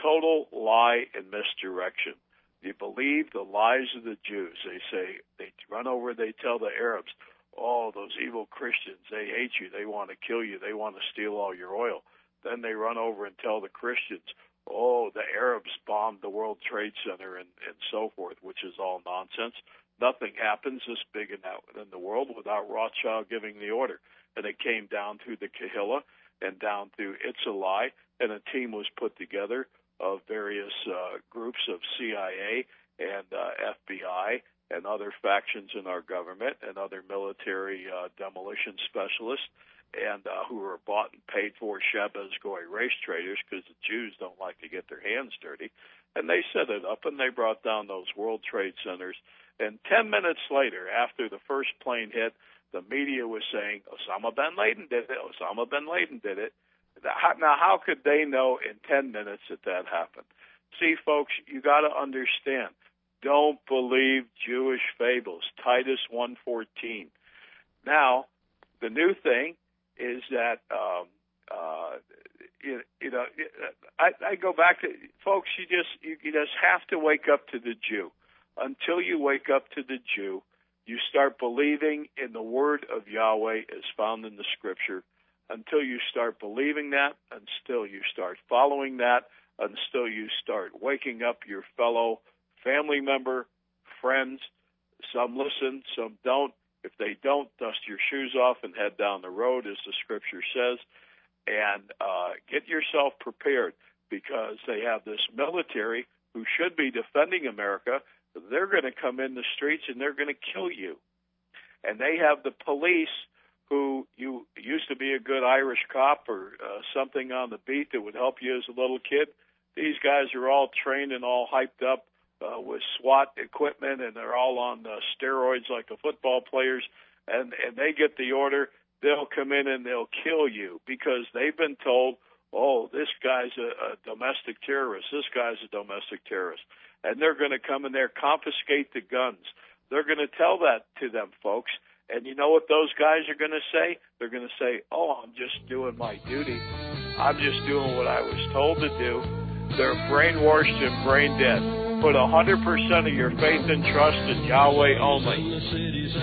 Total lie and misdirection. You believe the lies of the Jews. They say, they run over, they tell the Arabs, oh, those evil Christians, they hate you, they want to kill you, they want to steal all your oil. Then they run over and tell the Christians, oh, the Arabs bombed the World Trade Center and, and so forth, which is all nonsense. Nothing happens this big in, that, in the world without Rothschild giving the order. And it came down through the Kahilla and down through It's a Lie, and a team was put together of various uh, groups of CIA and uh, FBI and other factions in our government and other military uh, demolition specialists and uh, who were bought and paid for Shabbos Goy race traders because the Jews don't like to get their hands dirty. And they set it up and they brought down those World Trade Centers. And 10 minutes later, after the first plane hit, the media was saying Osama bin Laden did it. Osama bin Laden did it. Now, how could they know in 10 minutes that that happened? See, folks, you got to understand don't believe Jewish fables. Titus 1:14. Now, the new thing is that um, uh, you, you know I, I go back to folks. You just you, you just have to wake up to the Jew. Until you wake up to the Jew, you start believing in the word of Yahweh as found in the Scripture. Until you start believing that, and still you start following that, until you start waking up your fellow family member, friends. Some listen, some don't. If they don't, dust your shoes off and head down the road, as the scripture says, and uh, get yourself prepared because they have this military who should be defending America. They're going to come in the streets and they're going to kill you. And they have the police who you used to be a good Irish cop or uh, something on the beat that would help you as a little kid. These guys are all trained and all hyped up uh, with SWAT equipment, and they're all on uh, steroids like the football players, and and they get the order, they'll come in and they'll kill you because they've been told, oh, this guy's a, a domestic terrorist, this guy's a domestic terrorist, and they're going to come in there confiscate the guns. They're going to tell that to them, folks. And you know what those guys are going to say? They're going to say, "Oh, I'm just doing my duty. I'm just doing what I was told to do." They're brainwashed and brain dead. Put 100% of your faith and trust in Yahweh only.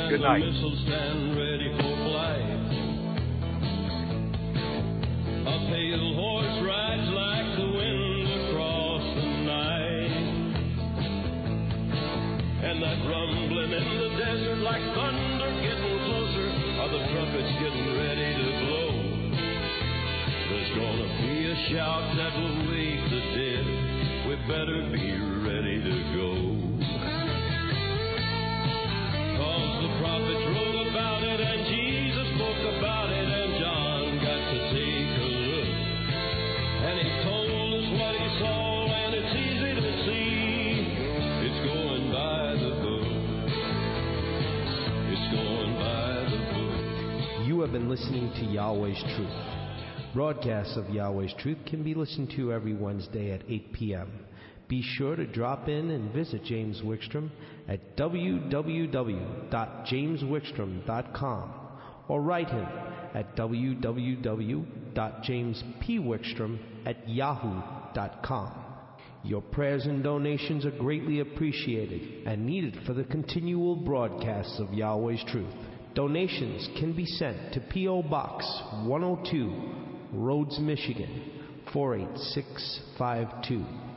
Good night. That rumbling in the desert like thunder getting closer are the trumpets getting ready to blow. There's gonna be a shout that will wake. We better be ready to go. Cause the prophets wrote about it and Jesus spoke about it and John got to take a look. And he told us what he saw and it's easy to see. It's going by the book. It's going by the book. You have been listening to Yahweh's Truth. Broadcasts of Yahweh's Truth can be listened to every Wednesday at 8 p.m. Be sure to drop in and visit James Wickstrom at www.jameswickstrom.com or write him at www.jamespwickstrom at yahoo.com. Your prayers and donations are greatly appreciated and needed for the continual broadcasts of Yahweh's Truth. Donations can be sent to P.O. Box 102, Rhodes, Michigan 48652.